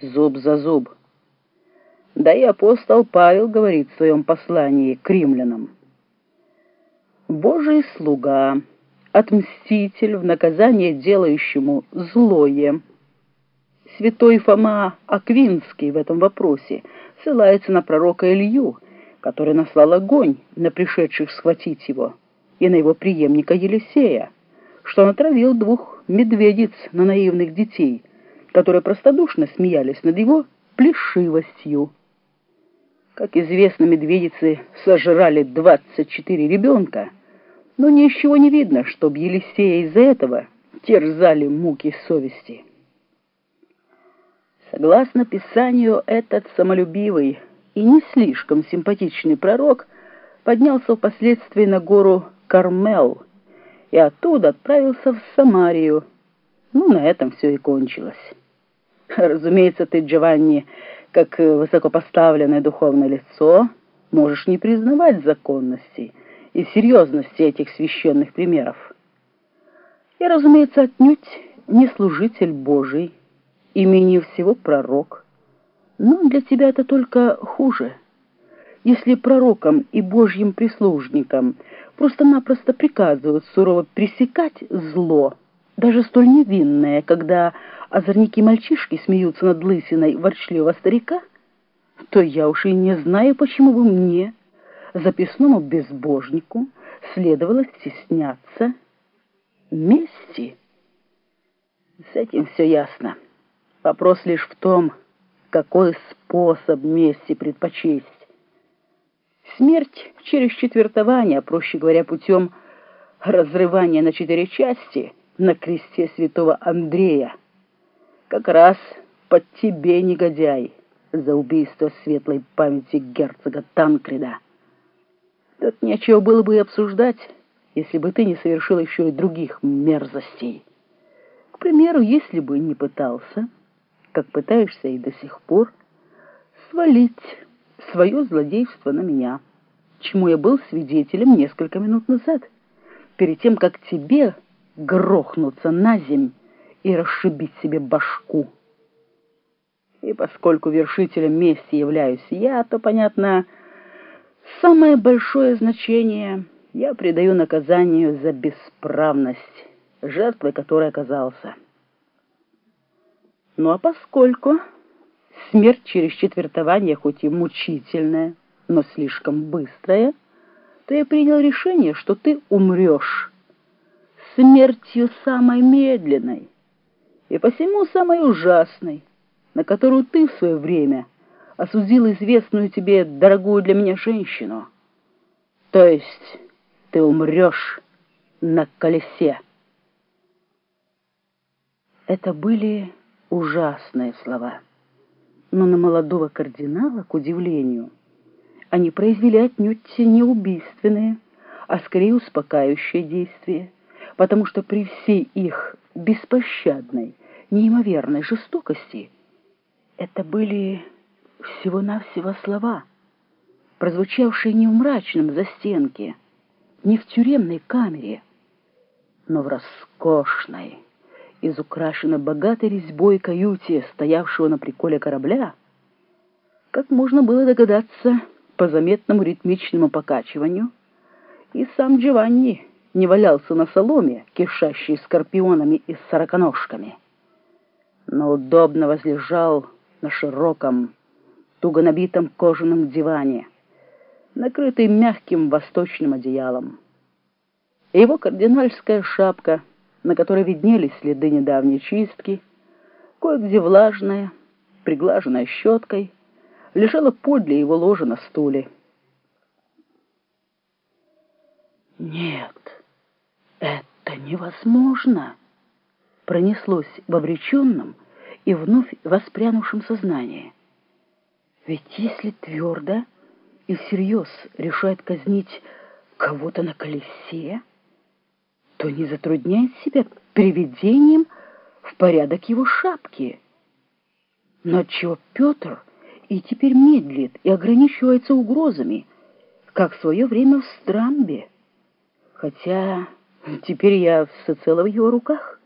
зуб за зуб. Да и апостол Павел говорит в своем послании к римлянам. «Божий слуга, отмститель в наказание делающему злое». Святой Фома Аквинский в этом вопросе ссылается на пророка Илью, который наслал огонь на пришедших схватить его, и на его преемника Елисея, что он отравил двух медведиц на наивных детей, которые простодушно смеялись над его плешивостью. Как известно, медведицы сожрали 24 ребенка, но ничего не видно, чтобы Елисея из-за этого терзали муки совести. Согласно Писанию, этот самолюбивый и не слишком симпатичный пророк поднялся впоследствии на гору Кармел и оттуда отправился в Самарию. Ну, на этом все и кончилось. Разумеется, ты, Джованни, как высокопоставленное духовное лицо, можешь не признавать законности и серьезности этих священных примеров. Я, разумеется, отнюдь не служитель Божий, и менее всего пророк. Но для тебя это только хуже. Если пророкам и божьим прислужникам просто-напросто приказывают сурово пресекать зло, даже столь невинное, когда озорники-мальчишки смеются над лысиной ворчливого старика, то я уж и не знаю, почему бы мне, записному безбожнику, следовало стесняться мести. С этим все ясно. Вопрос лишь в том, какой способ мести предпочесть. Смерть через четвертование, проще говоря, путем разрывания на четыре части на кресте святого Андрея. Как раз под тебе, негодяй, за убийство светлой памяти герцога Танкреда. Тут нечего было бы и обсуждать, если бы ты не совершил еще и других мерзостей. К примеру, если бы не пытался как пытаешься и до сих пор, свалить свое злодейство на меня, чему я был свидетелем несколько минут назад, перед тем, как тебе грохнуться на земь и расшибить себе башку. И поскольку вершителем мести являюсь я, то, понятно, самое большое значение я придаю наказанию за бесправность, жертвой которой оказался. Ну а поскольку смерть через четвертование хоть и мучительная, но слишком быстрая, то я принял решение, что ты умрешь смертью самой медленной и посему самой ужасной, на которую ты в свое время осудил известную тебе дорогую для меня женщину. То есть ты умрешь на колесе. Это были ужасные слова. Но на молодого кардинала, к удивлению, они произвели отнюдь не убийственные, а скорее успокаивающее действие, потому что при всей их беспощадной, неимоверной жестокости это были всего-навсего слова, прозвучавшие не в мрачном застенке, не в тюремной камере, но в роскошной, из богатой резьбой каюте, стоявшего на приколе корабля, как можно было догадаться по заметному ритмичному покачиванию, и сам Джованни не валялся на соломе, кишащей скорпионами и сороконожками, но удобно возлежал на широком, туго набитом кожаном диване, накрытый мягким восточным одеялом. Его кардинальская шапка — на которой виднелись следы недавней чистки, кое-где влажная, приглаженная щеткой, лежала подле его ложа на стуле. «Нет, невозможно!» пронеслось в обреченном и вновь воспрянувшем сознании. Ведь если твердо и всерьез решает казнить кого-то на колесе, то не затрудняет себя приведением в порядок его шапки. Но отчего Петр и теперь медлит и ограничивается угрозами, как в свое время в Страмбе, хотя теперь я всецело в его руках?